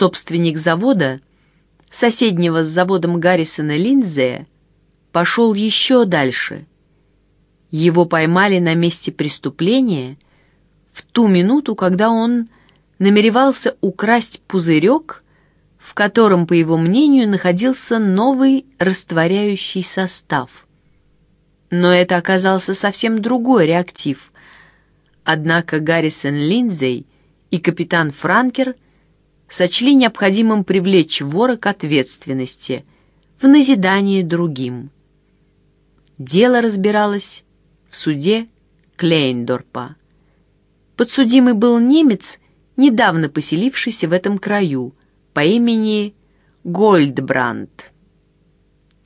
Собственник завода, соседнего с заводом Гаррисона Линдзея, пошел еще дальше. Его поймали на месте преступления в ту минуту, когда он намеревался украсть пузырек, в котором, по его мнению, находился новый растворяющий состав. Но это оказался совсем другой реактив. Однако Гаррисон Линдзей и капитан Франкер сочли необходимым привлечь вора к ответственности в назидание другим. Дело разбиралось в суде Клейндорпа. Подсудимый был немец, недавно поселившийся в этом краю, по имени Гольдбранд.